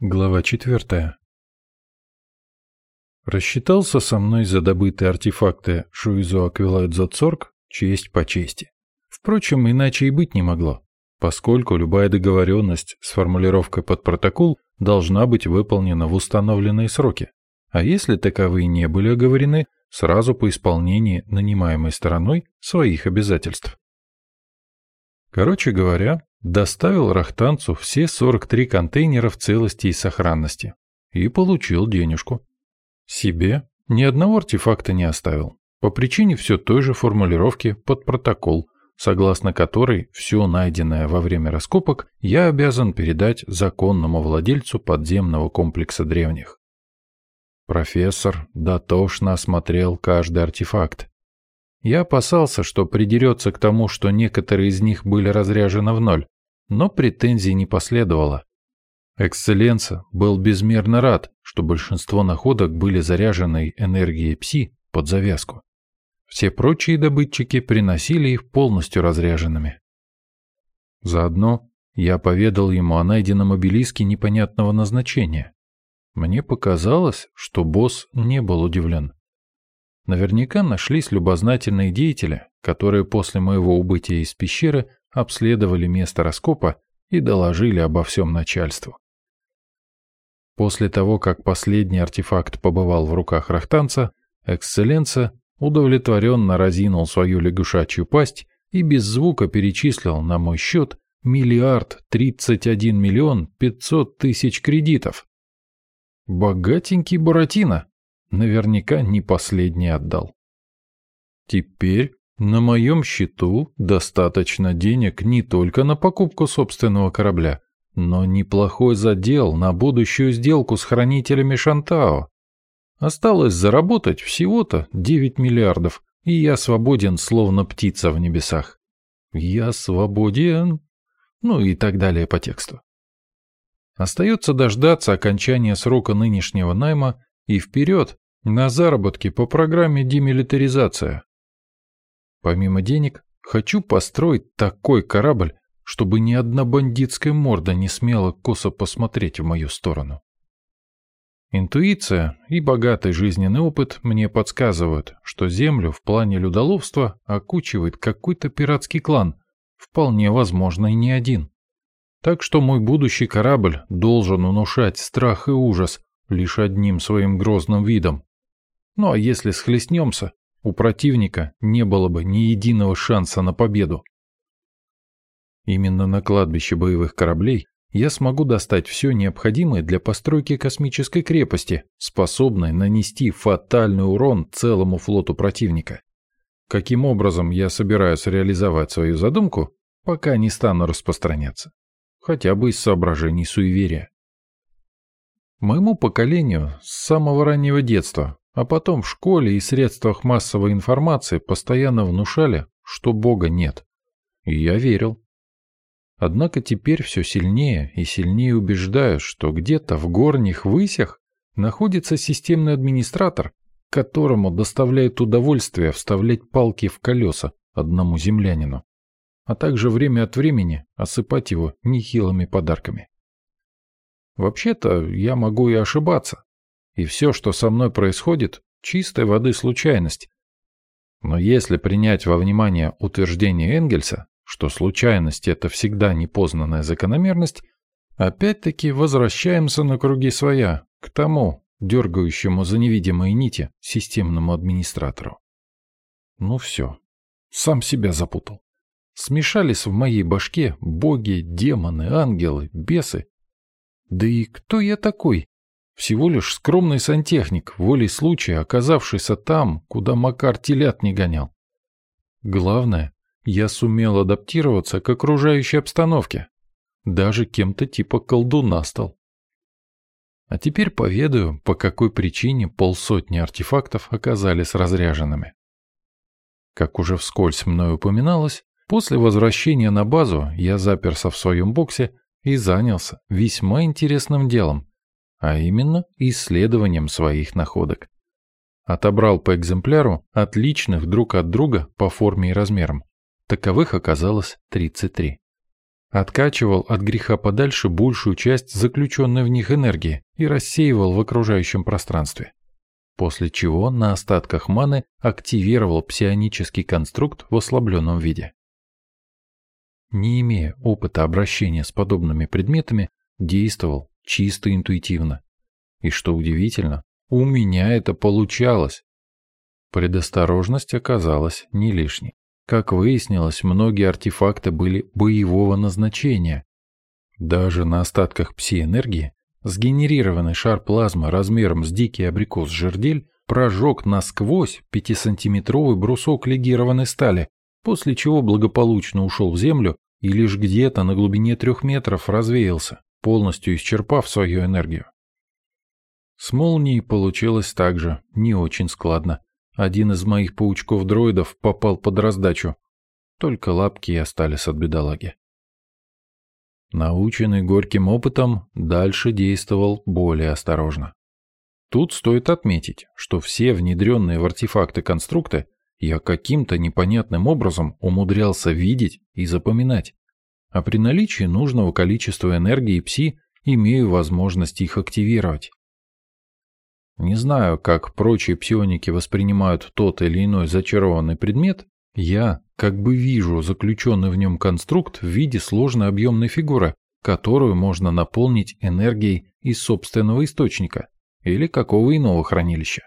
Глава четвертая. Рассчитался со мной за добытые артефакты Шуизо Аквилайдзоцорг честь по чести. Впрочем, иначе и быть не могло, поскольку любая договоренность с формулировкой под протокол должна быть выполнена в установленные сроки, а если таковые не были оговорены, сразу по исполнении нанимаемой стороной своих обязательств. Короче говоря, Доставил Рахтанцу все 43 контейнера в целости и сохранности. И получил денежку. Себе ни одного артефакта не оставил. По причине все той же формулировки под протокол, согласно которой все найденное во время раскопок я обязан передать законному владельцу подземного комплекса древних. Профессор дотошно осмотрел каждый артефакт, я опасался, что придерется к тому, что некоторые из них были разряжены в ноль, но претензий не последовало. Эксцелленца был безмерно рад, что большинство находок были заряжены энергией пси под завязку. Все прочие добытчики приносили их полностью разряженными. Заодно я поведал ему о найденном обелиске непонятного назначения. Мне показалось, что босс не был удивлен. Наверняка нашлись любознательные деятели, которые после моего убытия из пещеры обследовали место раскопа и доложили обо всем начальству. После того, как последний артефакт побывал в руках рахтанца, эксцелленца удовлетворенно разинул свою лягушачью пасть и без звука перечислил на мой счет миллиард тридцать один миллион пятьсот тысяч кредитов. Богатенький Буратино. Наверняка не последний отдал. Теперь на моем счету достаточно денег не только на покупку собственного корабля, но неплохой задел на будущую сделку с хранителями Шантао. Осталось заработать всего-то 9 миллиардов, и я свободен, словно птица в небесах. Я свободен. Ну и так далее по тексту. Остается дождаться окончания срока нынешнего найма и вперед на заработки по программе демилитаризация. Помимо денег, хочу построить такой корабль, чтобы ни одна бандитская морда не смела косо посмотреть в мою сторону. Интуиция и богатый жизненный опыт мне подсказывают, что Землю в плане людоловства окучивает какой-то пиратский клан, вполне возможно и не один. Так что мой будущий корабль должен внушать страх и ужас лишь одним своим грозным видом. Ну а если схлестнемся, у противника не было бы ни единого шанса на победу. Именно на кладбище боевых кораблей я смогу достать все необходимое для постройки космической крепости, способной нанести фатальный урон целому флоту противника. Каким образом я собираюсь реализовать свою задумку, пока не стану распространяться. Хотя бы из соображений суеверия. Моему поколению с самого раннего детства, а потом в школе и средствах массовой информации постоянно внушали, что Бога нет. И я верил. Однако теперь все сильнее и сильнее убеждаюсь, что где-то в горних высях находится системный администратор, которому доставляет удовольствие вставлять палки в колеса одному землянину, а также время от времени осыпать его нехилыми подарками. Вообще-то я могу и ошибаться. И все, что со мной происходит, чистой воды случайность. Но если принять во внимание утверждение Энгельса, что случайность – это всегда непознанная закономерность, опять-таки возвращаемся на круги своя, к тому, дергающему за невидимые нити системному администратору. Ну все, сам себя запутал. Смешались в моей башке боги, демоны, ангелы, бесы да и кто я такой? Всего лишь скромный сантехник, волей случая, оказавшийся там, куда Макар телят не гонял. Главное, я сумел адаптироваться к окружающей обстановке. Даже кем-то типа колдуна стал. А теперь поведаю, по какой причине полсотни артефактов оказались разряженными. Как уже вскользь мною упоминалось, после возвращения на базу я заперся в своем боксе и занялся весьма интересным делом, а именно исследованием своих находок. Отобрал по экземпляру отличных друг от друга по форме и размерам. Таковых оказалось 33. откачивал от греха подальше большую часть заключенной в них энергии и рассеивал в окружающем пространстве. После чего на остатках маны активировал псионический конструкт в ослабленном виде. Не имея опыта обращения с подобными предметами, действовал чисто интуитивно. И что удивительно, у меня это получалось. Предосторожность оказалась не лишней. Как выяснилось, многие артефакты были боевого назначения. Даже на остатках пси-энергии сгенерированный шар плазмы размером с дикий абрикос-жердель прожег насквозь пятисантиметровый брусок легированной стали, после чего благополучно ушел в землю и лишь где-то на глубине трех метров развеялся, полностью исчерпав свою энергию. С молнией получилось также не очень складно. Один из моих паучков-дроидов попал под раздачу. Только лапки и остались от бедолаги. Наученный горьким опытом, дальше действовал более осторожно. Тут стоит отметить, что все внедренные в артефакты конструкты я каким-то непонятным образом умудрялся видеть и запоминать, а при наличии нужного количества энергии пси имею возможность их активировать. Не знаю, как прочие псионики воспринимают тот или иной зачарованный предмет, я как бы вижу заключенный в нем конструкт в виде сложной объемной фигуры, которую можно наполнить энергией из собственного источника или какого иного хранилища.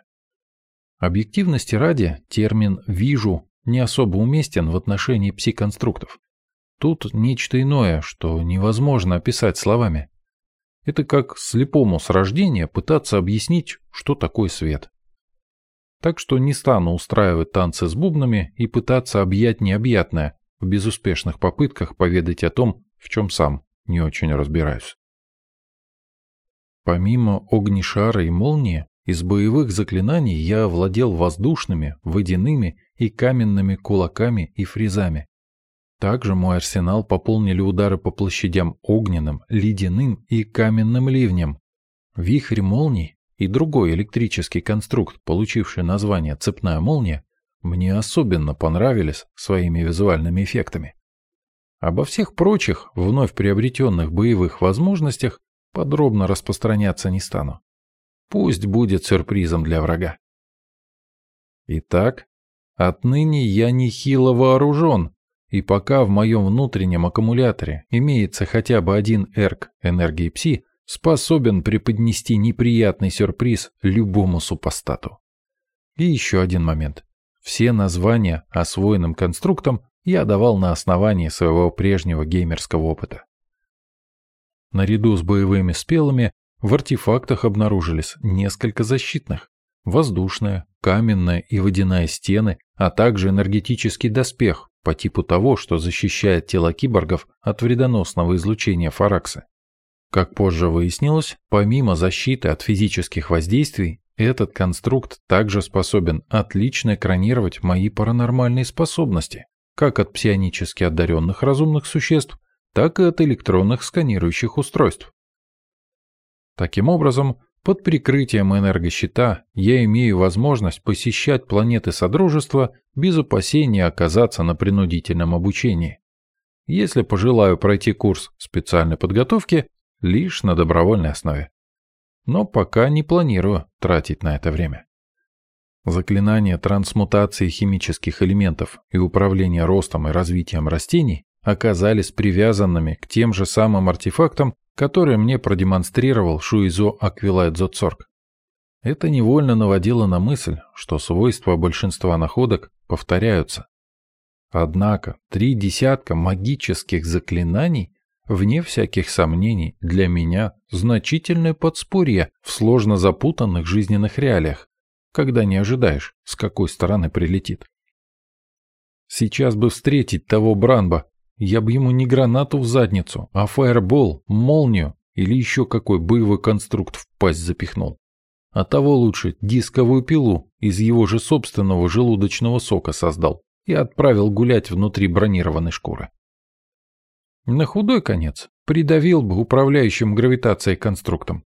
Объективности ради термин «вижу» не особо уместен в отношении пси-конструктов. Тут нечто иное, что невозможно описать словами. Это как слепому с рождения пытаться объяснить, что такое свет. Так что не стану устраивать танцы с бубнами и пытаться объять необъятное в безуспешных попытках поведать о том, в чем сам не очень разбираюсь. Помимо огнешара и молнии, из боевых заклинаний я владел воздушными, водяными и каменными кулаками и фрезами. Также мой арсенал пополнили удары по площадям огненным, ледяным и каменным ливнем. Вихрь молний и другой электрический конструкт, получивший название «цепная молния», мне особенно понравились своими визуальными эффектами. Обо всех прочих, вновь приобретенных боевых возможностях подробно распространяться не стану. Пусть будет сюрпризом для врага. Итак, отныне я нехило вооружен, и пока в моем внутреннем аккумуляторе имеется хотя бы один эрк энергии пси, способен преподнести неприятный сюрприз любому супостату. И еще один момент. Все названия освоенным конструктам я давал на основании своего прежнего геймерского опыта. Наряду с боевыми спелами в артефактах обнаружились несколько защитных. Воздушная, каменная и водяная стены, а также энергетический доспех, по типу того, что защищает тело киборгов от вредоносного излучения Фаракса. Как позже выяснилось, помимо защиты от физических воздействий, этот конструкт также способен отлично экранировать мои паранормальные способности, как от псионически одаренных разумных существ, так и от электронных сканирующих устройств. Таким образом, под прикрытием энергощита я имею возможность посещать планеты Содружества без опасения оказаться на принудительном обучении. Если пожелаю пройти курс специальной подготовки, лишь на добровольной основе. Но пока не планирую тратить на это время. Заклинания трансмутации химических элементов и управления ростом и развитием растений оказались привязанными к тем же самым артефактам, которые мне продемонстрировал Шуизо Аквилайт Зоцорг. Это невольно наводило на мысль, что свойства большинства находок повторяются. Однако три десятка магических заклинаний, вне всяких сомнений, для меня значительное подспорье в сложно запутанных жизненных реалиях, когда не ожидаешь, с какой стороны прилетит. Сейчас бы встретить того Бранба, я бы ему не гранату в задницу, а фаербол, молнию или еще какой боевой конструкт в пасть запихнул. А того лучше дисковую пилу из его же собственного желудочного сока создал и отправил гулять внутри бронированной шкуры. На худой конец придавил бы управляющим гравитацией конструктом.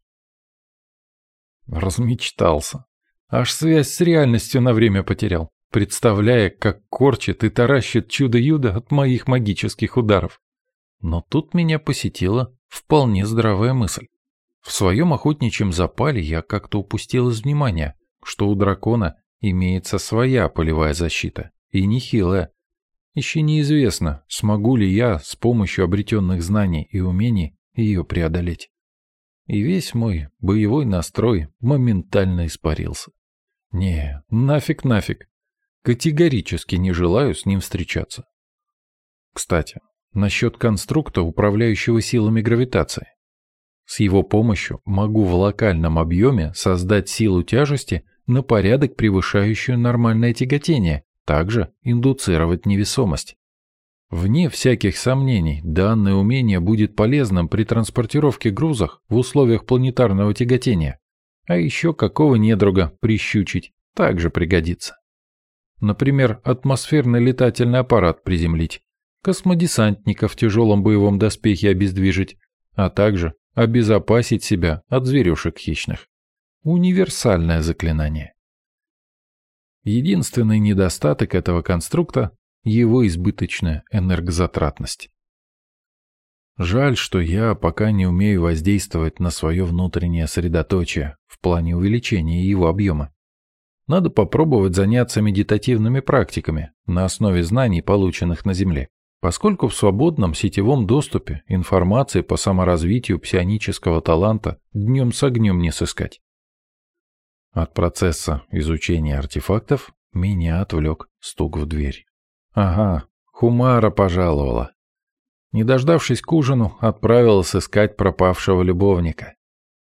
Размечтался. Аж связь с реальностью на время потерял представляя, как корчит и таращит чудо-юдо от моих магических ударов. Но тут меня посетила вполне здравая мысль. В своем охотничьем запале я как-то упустил из внимания, что у дракона имеется своя полевая защита, и нехилая. Еще неизвестно, смогу ли я с помощью обретенных знаний и умений ее преодолеть. И весь мой боевой настрой моментально испарился. Не, нафиг нафиг. Категорически не желаю с ним встречаться. Кстати, насчет конструкта, управляющего силами гравитации. С его помощью могу в локальном объеме создать силу тяжести на порядок превышающую нормальное тяготение, также индуцировать невесомость. Вне всяких сомнений, данное умение будет полезным при транспортировке грузов в условиях планетарного тяготения. А еще какого недруга прищучить также пригодится. Например, атмосферный летательный аппарат приземлить, космодесантника в тяжелом боевом доспехе обездвижить, а также обезопасить себя от зверюшек хищных. Универсальное заклинание. Единственный недостаток этого конструкта – его избыточная энергозатратность. Жаль, что я пока не умею воздействовать на свое внутреннее средоточие в плане увеличения его объема. Надо попробовать заняться медитативными практиками на основе знаний, полученных на Земле, поскольку в свободном сетевом доступе информации по саморазвитию псионического таланта днем с огнем не сыскать. От процесса изучения артефактов меня отвлек стук в дверь. Ага, Хумара пожаловала. Не дождавшись к ужину, отправилась искать пропавшего любовника.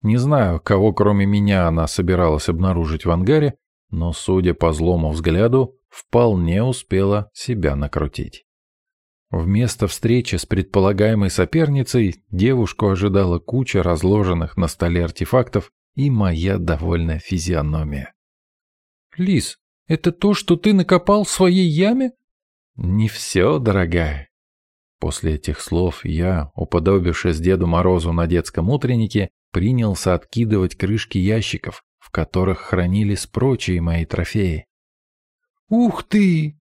Не знаю, кого кроме меня она собиралась обнаружить в ангаре, но, судя по злому взгляду, вполне успела себя накрутить. Вместо встречи с предполагаемой соперницей девушку ожидала куча разложенных на столе артефактов и моя довольная физиономия. «Лис, это то, что ты накопал в своей яме?» «Не все, дорогая». После этих слов я, уподобившись Деду Морозу на детском утреннике, принялся откидывать крышки ящиков, в которых хранились прочие мои трофеи. «Ух ты!»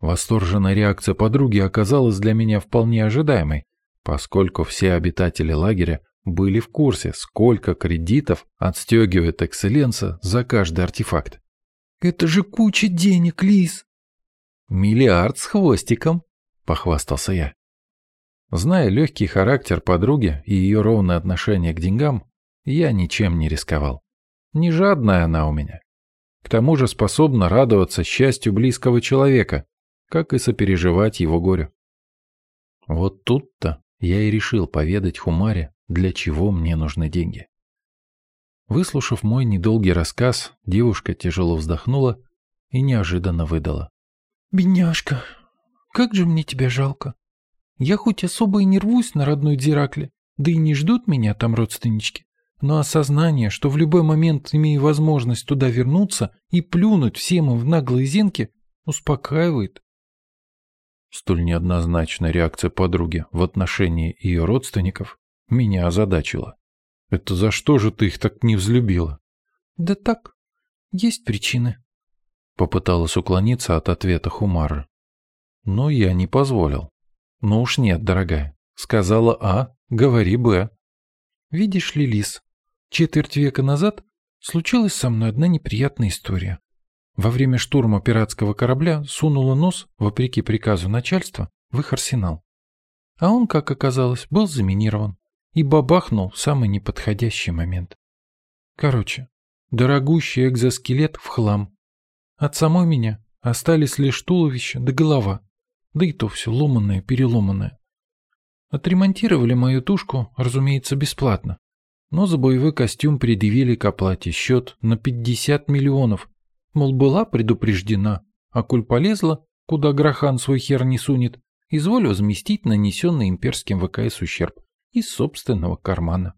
Восторженная реакция подруги оказалась для меня вполне ожидаемой, поскольку все обитатели лагеря были в курсе, сколько кредитов отстегивает Экселленса за каждый артефакт. «Это же куча денег, Лис!» «Миллиард с хвостиком», — похвастался я. Зная легкий характер подруги и ее ровное отношение к деньгам, я ничем не рисковал. Не жадная она у меня. К тому же способна радоваться счастью близкого человека, как и сопереживать его горю. Вот тут-то я и решил поведать Хумаре для чего мне нужны деньги. Выслушав мой недолгий рассказ, девушка тяжело вздохнула и неожиданно выдала. «Бедняжка, как же мне тебя жалко. Я хоть особо и не рвусь на родной Диракле, да и не ждут меня там родственнички, но осознание, что в любой момент имею возможность туда вернуться и плюнуть всем им в наглые зенки, успокаивает. Столь неоднозначная реакция подруги в отношении ее родственников меня озадачило. Это за что же ты их так не взлюбила? Да так, есть причины. Попыталась уклониться от ответа Хумара. Но я не позволил. Ну уж нет, дорогая. Сказала А, говори Б. Видишь ли, Лис, четверть века назад случилась со мной одна неприятная история. Во время штурма пиратского корабля сунула нос, вопреки приказу начальства, в их арсенал. А он, как оказалось, был заминирован и бабахнул в самый неподходящий момент. Короче, дорогущий экзоскелет в хлам. От самой меня остались лишь туловище да голова, да и то все ломанное-переломанное. Отремонтировали мою тушку, разумеется, бесплатно, но за боевой костюм предъявили к оплате счет на 50 миллионов, мол, была предупреждена, а куль полезла, куда Грахан свой хер не сунет, изволь возместить нанесенный имперским ВКС ущерб из собственного кармана.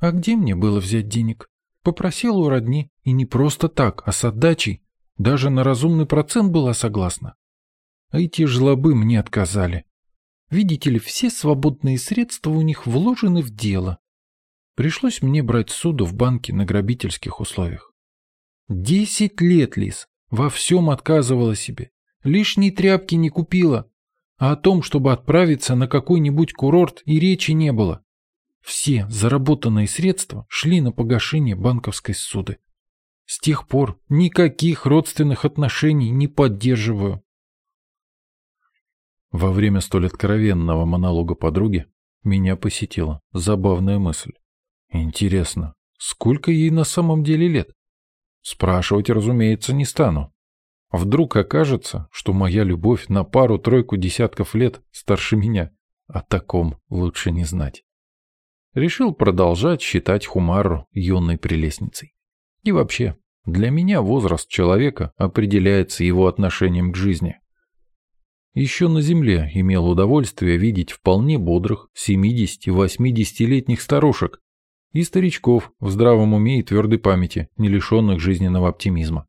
А где мне было взять денег? Попросил у родни, и не просто так, а с отдачей. Даже на разумный процент была согласна. А эти жлобы мне отказали. Видите ли, все свободные средства у них вложены в дело. Пришлось мне брать суду в банке на грабительских условиях. Десять лет, Лис, во всем отказывала себе. Лишней тряпки не купила. а о том, чтобы отправиться на какой-нибудь курорт, и речи не было. Все заработанные средства шли на погашение банковской суды. С тех пор никаких родственных отношений не поддерживаю. Во время столь откровенного монолога подруги меня посетила забавная мысль. Интересно, сколько ей на самом деле лет? Спрашивать, разумеется, не стану. Вдруг окажется, что моя любовь на пару-тройку десятков лет старше меня. О таком лучше не знать. Решил продолжать считать Хумару юной прелестницей. И вообще, для меня возраст человека определяется его отношением к жизни. Еще на земле имел удовольствие видеть вполне бодрых 70-80-летних старушек и старичков в здравом уме и твердой памяти, не лишенных жизненного оптимизма.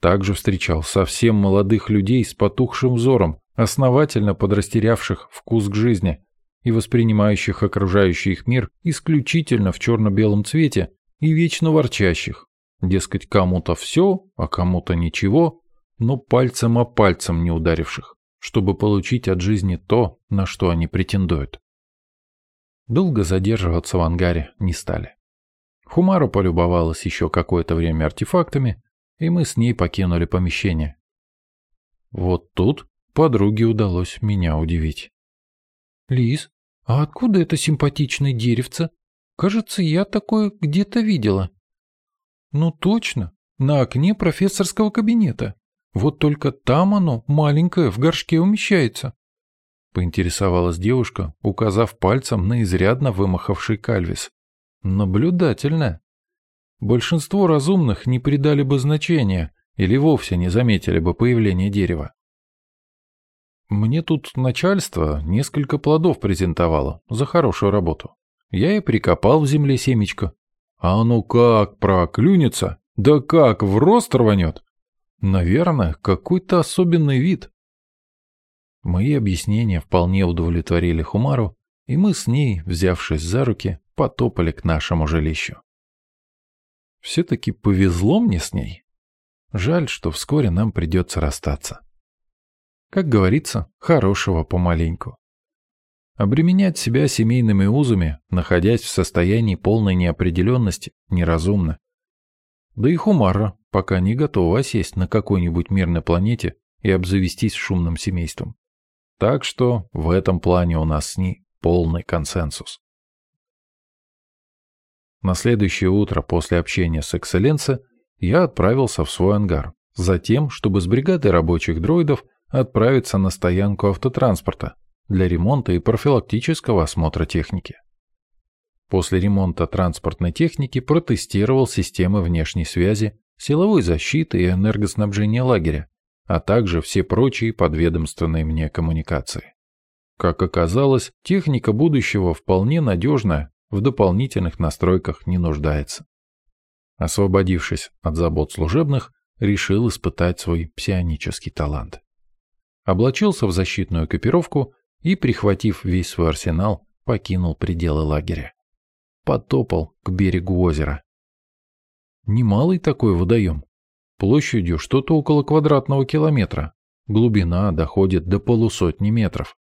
Также встречал совсем молодых людей с потухшим взором, основательно подрастерявших вкус к жизни и воспринимающих окружающий их мир исключительно в черно-белом цвете и вечно ворчащих. Дескать, кому-то все, а кому-то ничего, но пальцем о пальцем не ударивших, чтобы получить от жизни то, на что они претендуют. Долго задерживаться в ангаре не стали. Хумару полюбовалась еще какое-то время артефактами, и мы с ней покинули помещение. Вот тут подруге удалось меня удивить. «Лиз, а откуда это симпатичное деревце? Кажется, я такое где-то видела». «Ну точно, на окне профессорского кабинета. Вот только там оно, маленькое, в горшке умещается». Поинтересовалась девушка, указав пальцем на изрядно вымахавший кальвис. «Наблюдательно». Большинство разумных не придали бы значения или вовсе не заметили бы появление дерева. Мне тут начальство несколько плодов презентовало за хорошую работу. Я и прикопал в земле семечко. А оно как проклюнется, да как в рост рванет. Наверное, какой-то особенный вид. Мои объяснения вполне удовлетворили Хумару, и мы с ней, взявшись за руки, потопали к нашему жилищу. Все-таки повезло мне с ней. Жаль, что вскоре нам придется расстаться. Как говорится, хорошего помаленьку. Обременять себя семейными узами, находясь в состоянии полной неопределенности, неразумно. Да и Хумара пока не готова сесть на какой-нибудь мирной планете и обзавестись шумным семейством. Так что в этом плане у нас с ней полный консенсус. На следующее утро после общения с Экселленце я отправился в свой ангар, затем, чтобы с бригадой рабочих дроидов отправиться на стоянку автотранспорта для ремонта и профилактического осмотра техники. После ремонта транспортной техники протестировал системы внешней связи, силовой защиты и энергоснабжения лагеря, а также все прочие подведомственные мне коммуникации. Как оказалось, техника будущего вполне надежная в дополнительных настройках не нуждается. Освободившись от забот служебных, решил испытать свой псионический талант. Облачился в защитную экипировку и, прихватив весь свой арсенал, покинул пределы лагеря. Потопал к берегу озера. Немалый такой водоем. Площадью что-то около квадратного километра. Глубина доходит до полусотни метров.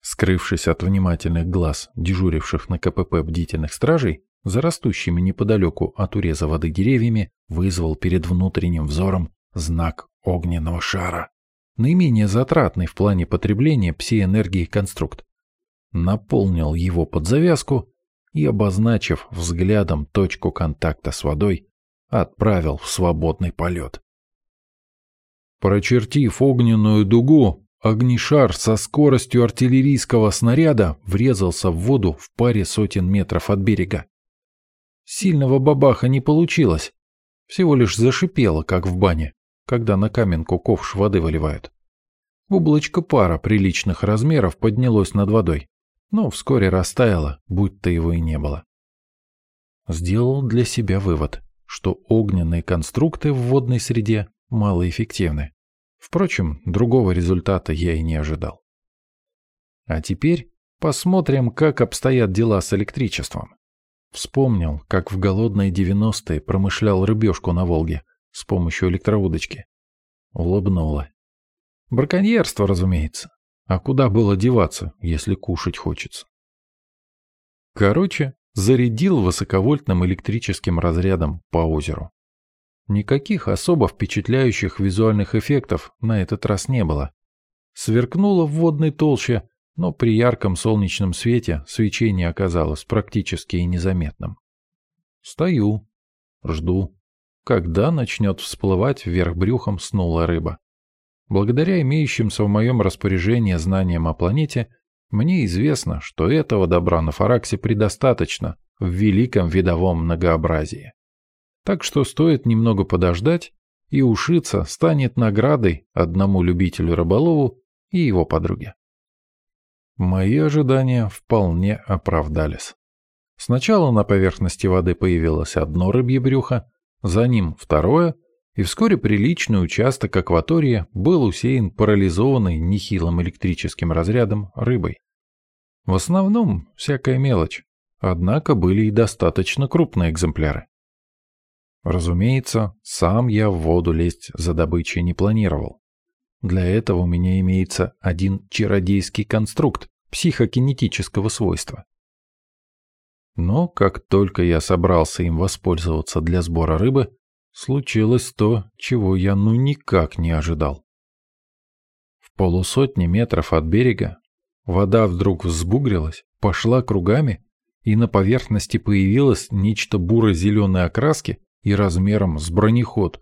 Скрывшись от внимательных глаз дежуривших на КПП бдительных стражей, за растущими неподалеку от уреза воды деревьями вызвал перед внутренним взором знак огненного шара. Наименее затратный в плане потребления пси-энергии конструкт. Наполнил его под завязку и, обозначив взглядом точку контакта с водой, отправил в свободный полет. Прочертив огненную дугу, Огнишар со скоростью артиллерийского снаряда врезался в воду в паре сотен метров от берега. Сильного бабаха не получилось. Всего лишь зашипело, как в бане, когда на каменку ковш воды выливают. Облачко пара приличных размеров поднялось над водой, но вскоре растаяло, будь-то его и не было. Сделал для себя вывод, что огненные конструкты в водной среде малоэффективны. Впрочем, другого результата я и не ожидал. А теперь посмотрим, как обстоят дела с электричеством. Вспомнил, как в голодные девяностые промышлял рыбешку на Волге с помощью электроудочки. Улыбнула. Браконьерство, разумеется. А куда было деваться, если кушать хочется? Короче, зарядил высоковольтным электрическим разрядом по озеру. Никаких особо впечатляющих визуальных эффектов на этот раз не было. Сверкнуло в водной толще, но при ярком солнечном свете свечение оказалось практически и незаметным. Стою, жду, когда начнет всплывать вверх брюхом снула рыба. Благодаря имеющимся в моем распоряжении знаниям о планете, мне известно, что этого добра на Фараксе предостаточно в великом видовом многообразии. Так что стоит немного подождать, и ушиться станет наградой одному любителю-рыболову и его подруге. Мои ожидания вполне оправдались. Сначала на поверхности воды появилось одно рыбье брюхо, за ним второе, и вскоре приличный участок акватории был усеян парализованной нехилым электрическим разрядом рыбой. В основном всякая мелочь, однако были и достаточно крупные экземпляры. Разумеется, сам я в воду лезть за добычей не планировал. Для этого у меня имеется один чародейский конструкт психокинетического свойства. Но как только я собрался им воспользоваться для сбора рыбы, случилось то, чего я ну никак не ожидал. В полусотни метров от берега вода вдруг взбугрилась, пошла кругами, и на поверхности появилось нечто буро-зеленой окраски и размером с бронеход.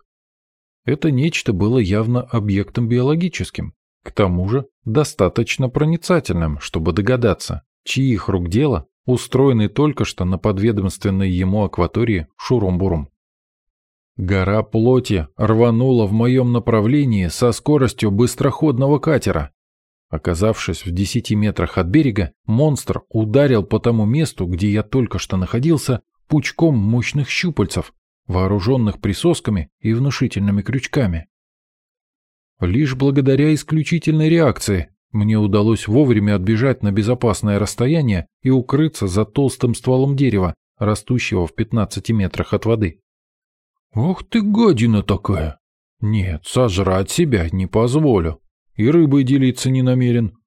Это нечто было явно объектом биологическим, к тому же достаточно проницательным, чтобы догадаться, чьих рук дело, устроенный только что на подведомственной ему акватории Шурум-Бурум. Гора плоти рванула в моем направлении со скоростью быстроходного катера. Оказавшись в десяти метрах от берега, монстр ударил по тому месту, где я только что находился, пучком мощных щупальцев, вооруженных присосками и внушительными крючками. Лишь благодаря исключительной реакции мне удалось вовремя отбежать на безопасное расстояние и укрыться за толстым стволом дерева, растущего в 15 метрах от воды. «Ох ты гадина такая! Нет, сожрать себя не позволю. И рыбой делиться не намерен.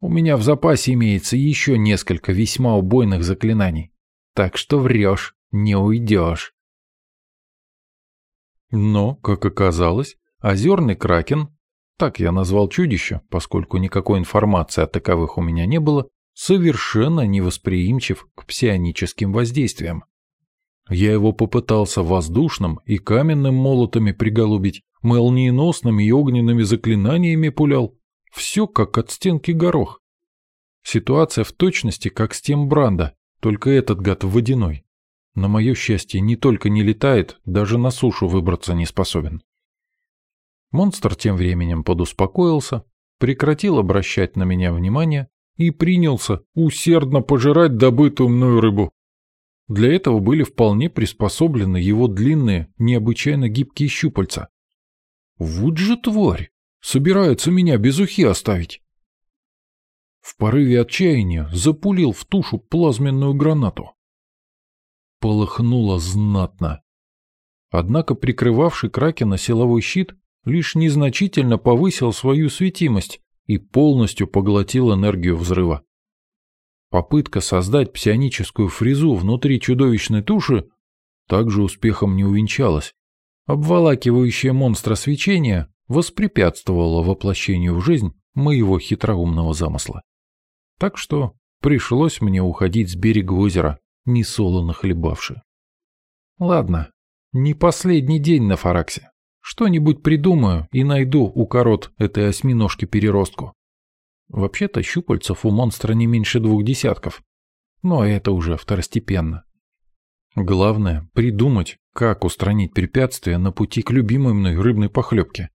У меня в запасе имеется еще несколько весьма убойных заклинаний. Так что врешь, не уйдешь». Но, как оказалось, озерный кракен, так я назвал чудище, поскольку никакой информации о таковых у меня не было, совершенно невосприимчив к псионическим воздействиям. Я его попытался воздушным и каменным молотами приголубить, молниеносными и огненными заклинаниями пулял. Все как от стенки горох. Ситуация в точности как с тем Бранда, только этот гад водяной. На мое счастье, не только не летает, даже на сушу выбраться не способен. Монстр тем временем подуспокоился, прекратил обращать на меня внимание и принялся усердно пожирать добытую мною рыбу. Для этого были вполне приспособлены его длинные, необычайно гибкие щупальца. Вот же тварь! Собирается меня без ухи оставить. В порыве отчаяния запулил в тушу плазменную гранату полыхнуло знатно. Однако прикрывавший Кракена силовой щит лишь незначительно повысил свою светимость и полностью поглотил энергию взрыва. Попытка создать псионическую фрезу внутри чудовищной туши также успехом не увенчалась. Обволакивающее монстра свечение воспрепятствовало воплощению в жизнь моего хитроумного замысла. Так что пришлось мне уходить с берега озера, несолоно хлебавши. Ладно, не последний день на Фараксе. Что-нибудь придумаю и найду у корот этой осьминожки-переростку. Вообще-то щупальцев у монстра не меньше двух десятков. Но это уже второстепенно. Главное — придумать, как устранить препятствия на пути к любимой мной рыбной похлебке.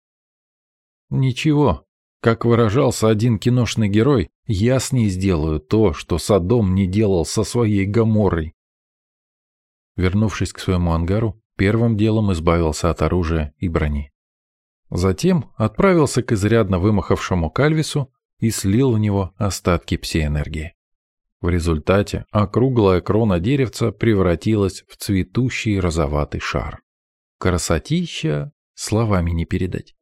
Ничего, как выражался один киношный герой, я с ней сделаю то, что Садом не делал со своей Гоморрой. Вернувшись к своему ангару, первым делом избавился от оружия и брони. Затем отправился к изрядно вымахавшему Кальвису и слил в него остатки псиэнергии. В результате округлая крона деревца превратилась в цветущий розоватый шар. Красотища словами не передать.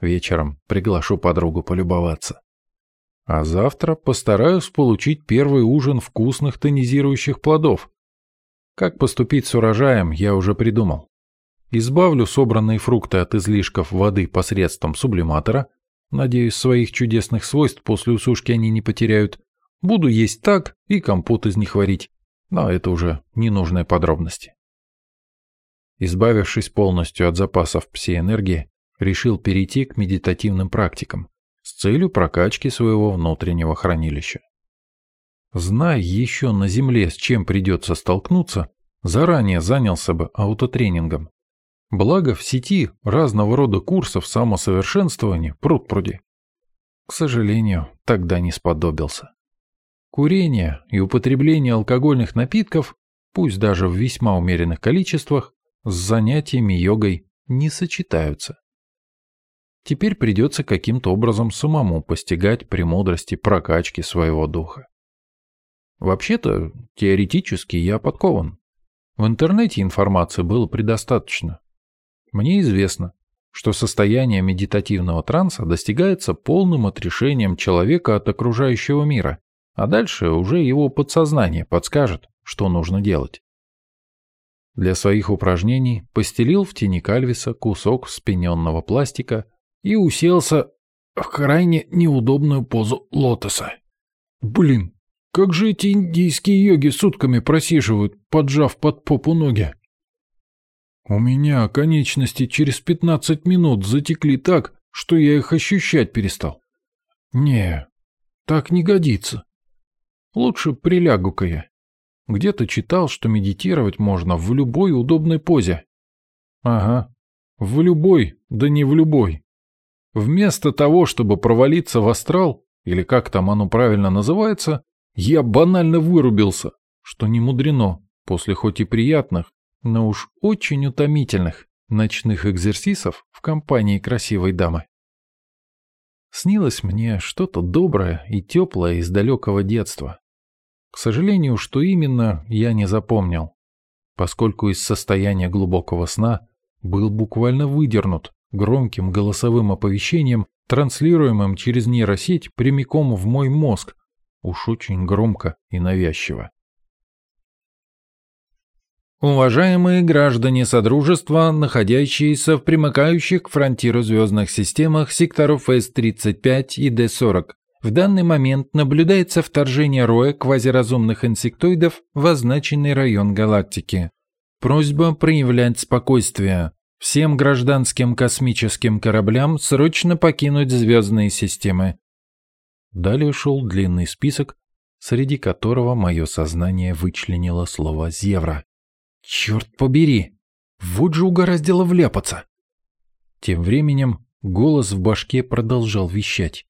Вечером приглашу подругу полюбоваться. А завтра постараюсь получить первый ужин вкусных тонизирующих плодов. Как поступить с урожаем, я уже придумал. Избавлю собранные фрукты от излишков воды посредством сублиматора. Надеюсь, своих чудесных свойств после усушки они не потеряют. Буду есть так и компот из них варить. Но это уже ненужные подробности. Избавившись полностью от запасов псиэнергии, решил перейти к медитативным практикам с целью прокачки своего внутреннего хранилища. Зная еще на Земле, с чем придется столкнуться, заранее занялся бы аутотренингом. Благо в сети разного рода курсов самосовершенствования пруд-пруди. К сожалению, тогда не сподобился. Курение и употребление алкогольных напитков, пусть даже в весьма умеренных количествах, с занятиями йогой не сочетаются. Теперь придется каким-то образом самому постигать премудрости прокачки своего духа. Вообще-то, теоретически я подкован. В интернете информации было предостаточно. Мне известно, что состояние медитативного транса достигается полным отрешением человека от окружающего мира, а дальше уже его подсознание подскажет, что нужно делать. Для своих упражнений постелил в тени кальвиса кусок спененного пластика и уселся в крайне неудобную позу лотоса. Блин, как же эти индийские йоги сутками просиживают, поджав под попу ноги? У меня конечности через пятнадцать минут затекли так, что я их ощущать перестал. Не, так не годится. Лучше прилягу-ка я. Где-то читал, что медитировать можно в любой удобной позе. Ага, в любой, да не в любой. Вместо того, чтобы провалиться в астрал, или как там оно правильно называется, я банально вырубился, что не мудрено после хоть и приятных, но уж очень утомительных ночных экзерсисов в компании красивой дамы. Снилось мне что-то доброе и теплое из далекого детства. К сожалению, что именно, я не запомнил, поскольку из состояния глубокого сна был буквально выдернут громким голосовым оповещением, транслируемым через нейросеть прямиком в мой мозг, уж очень громко и навязчиво. Уважаемые граждане Содружества, находящиеся в примыкающих к фронтиру звездных системах секторов С-35 и Д-40, в данный момент наблюдается вторжение роя квазиразумных инсектоидов в означенный район галактики. Просьба проявлять спокойствие. Всем гражданским космическим кораблям срочно покинуть звездные системы. Далее шел длинный список, среди которого мое сознание вычленило слово «зевра». Черт побери! Вот же угораздило вляпаться! Тем временем голос в башке продолжал вещать.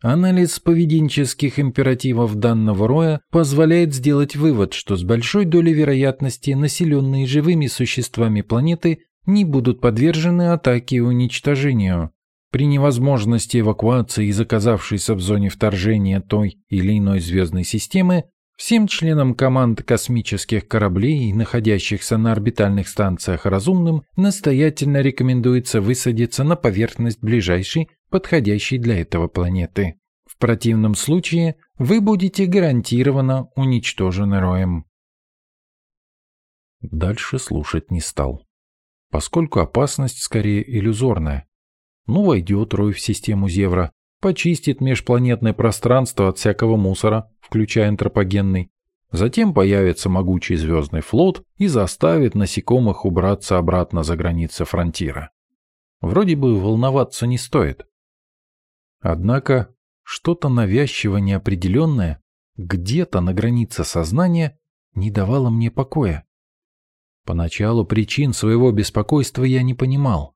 Анализ поведенческих императивов данного роя позволяет сделать вывод, что с большой долей вероятности населенные живыми существами планеты не будут подвержены атаке и уничтожению. При невозможности эвакуации из оказавшейся в зоне вторжения той или иной звездной системы, всем членам команд космических кораблей, находящихся на орбитальных станциях разумным, настоятельно рекомендуется высадиться на поверхность ближайшей подходящей для этого планеты. В противном случае вы будете гарантированно уничтожены роем. Дальше слушать не стал, поскольку опасность скорее иллюзорная. Ну, войдет рой в систему Зевра, почистит межпланетное пространство от всякого мусора, включая антропогенный. Затем появится могучий звездный флот и заставит насекомых убраться обратно за границы фронтира. Вроде бы волноваться не стоит. Однако что-то навязчиво неопределенное где-то на границе сознания не давало мне покоя. Поначалу причин своего беспокойства я не понимал.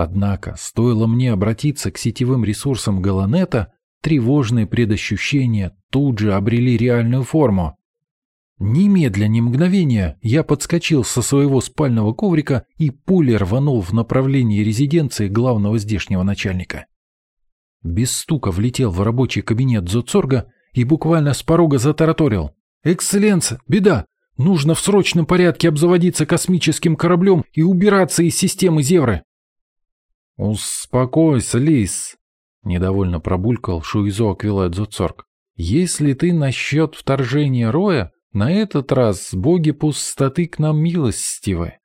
Однако, стоило мне обратиться к сетевым ресурсам Галанета, тревожные предощущения тут же обрели реальную форму. Немедля, ни мгновения, я подскочил со своего спального коврика и пулей рванул в направлении резиденции главного здешнего начальника без стука влетел в рабочий кабинет Зоцорга и буквально с порога затараторил. «Экселленс, беда! Нужно в срочном порядке обзаводиться космическим кораблем и убираться из системы Зевры!» «Успокойся, лис!» — недовольно пробулькал Шуизо Аквилай Дзуцорг. «Если ты насчет вторжения Роя, на этот раз боги пустоты к нам милостивы.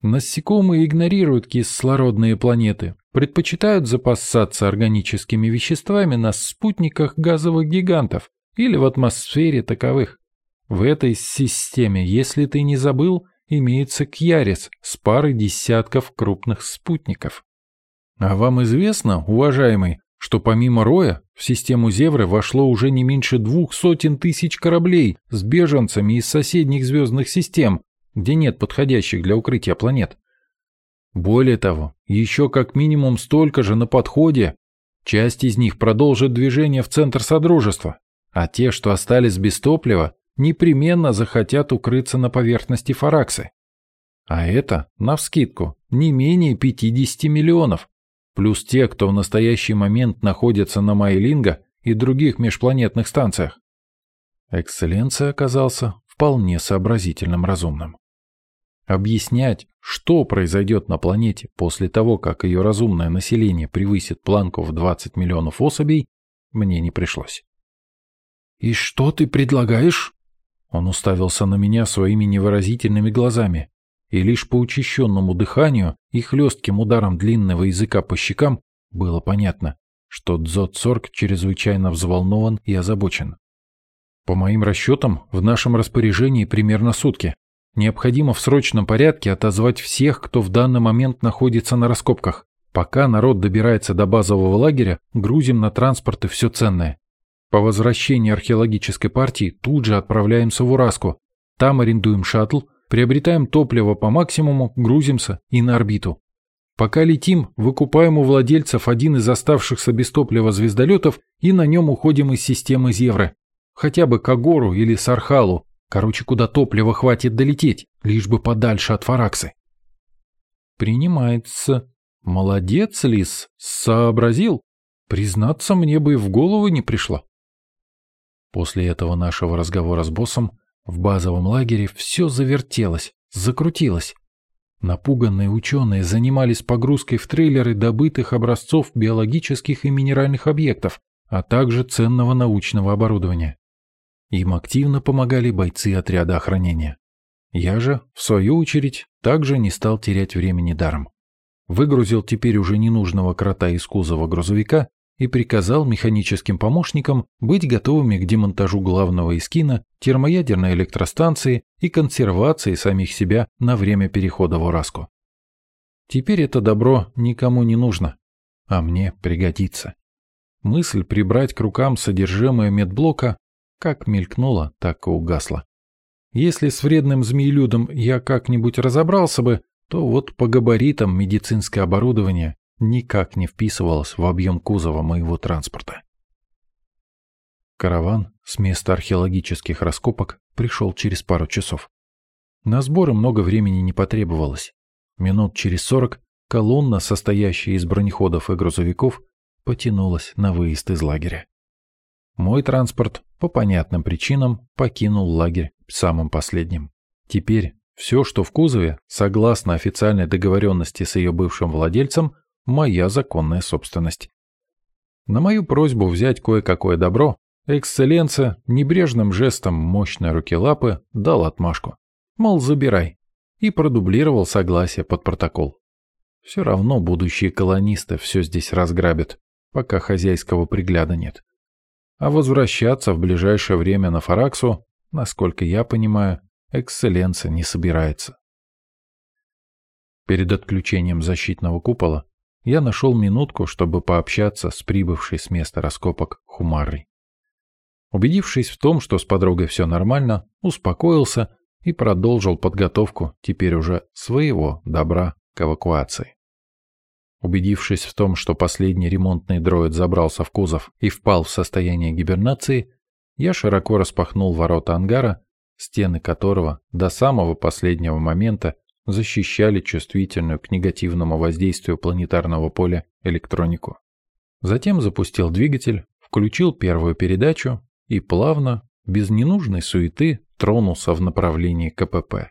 Насекомые игнорируют кислородные планеты, предпочитают запасаться органическими веществами на спутниках газовых гигантов или в атмосфере таковых. В этой системе, если ты не забыл, имеется Кьярис с парой десятков крупных спутников. А вам известно, уважаемый, что помимо Роя в систему Зевры вошло уже не меньше двух сотен тысяч кораблей с беженцами из соседних звездных систем, где нет подходящих для укрытия планет. Более того, еще как минимум столько же на подходе. Часть из них продолжит движение в центр Содружества, а те, что остались без топлива, непременно захотят укрыться на поверхности Фараксы. А это, навскидку, не менее 50 миллионов плюс те, кто в настоящий момент находится на Майлинга и других межпланетных станциях. Экселленция оказался вполне сообразительным разумным. Объяснять, что произойдет на планете после того, как ее разумное население превысит планку в 20 миллионов особей, мне не пришлось. «И что ты предлагаешь?» Он уставился на меня своими невыразительными глазами, и лишь по учащенному дыханию и хлестким ударам длинного языка по щекам было понятно, что Дзот Сорг чрезвычайно взволнован и озабочен. По моим расчетам, в нашем распоряжении примерно сутки. Необходимо в срочном порядке отозвать всех, кто в данный момент находится на раскопках. Пока народ добирается до базового лагеря, грузим на транспорты все ценное. По возвращении археологической партии тут же отправляемся в Ураску. Там арендуем шаттл, Приобретаем топливо по максимуму, грузимся и на орбиту. Пока летим, выкупаем у владельцев один из оставшихся без топлива звездолетов и на нем уходим из системы Зевры. Хотя бы к Агору или Сархалу. Короче, куда топлива хватит долететь, лишь бы подальше от Фараксы. Принимается. Молодец, Лис, сообразил. Признаться, мне бы и в голову не пришло. После этого нашего разговора с боссом в базовом лагере все завертелось, закрутилось. Напуганные ученые занимались погрузкой в трейлеры добытых образцов биологических и минеральных объектов, а также ценного научного оборудования. Им активно помогали бойцы отряда охранения. Я же, в свою очередь, также не стал терять времени даром. Выгрузил теперь уже ненужного крота из кузова грузовика и приказал механическим помощникам быть готовыми к демонтажу главного эскина, термоядерной электростанции и консервации самих себя на время перехода в Ураску. Теперь это добро никому не нужно, а мне пригодится. Мысль прибрать к рукам содержимое медблока как мелькнула, так и угасла. Если с вредным змеелюдом я как-нибудь разобрался бы, то вот по габаритам медицинское оборудование никак не вписывалась в объем кузова моего транспорта. Караван с места археологических раскопок пришел через пару часов. На сборы много времени не потребовалось. Минут через сорок колонна, состоящая из бронеходов и грузовиков, потянулась на выезд из лагеря. Мой транспорт по понятным причинам покинул лагерь самым последним. Теперь все, что в кузове, согласно официальной договоренности с ее бывшим владельцем, моя законная собственность. На мою просьбу взять кое-какое добро, эксцелленция небрежным жестом мощной руки лапы дал отмашку. Мол, забирай. И продублировал согласие под протокол. Все равно будущие колонисты все здесь разграбят, пока хозяйского пригляда нет. А возвращаться в ближайшее время на Фараксу, насколько я понимаю, эксцелленция не собирается. Перед отключением защитного купола я нашел минутку, чтобы пообщаться с прибывшей с места раскопок Хумарой. Убедившись в том, что с подругой все нормально, успокоился и продолжил подготовку теперь уже своего добра к эвакуации. Убедившись в том, что последний ремонтный дроид забрался в кузов и впал в состояние гибернации, я широко распахнул ворота ангара, стены которого до самого последнего момента защищали чувствительную к негативному воздействию планетарного поля электронику. Затем запустил двигатель, включил первую передачу и плавно, без ненужной суеты, тронулся в направлении КПП.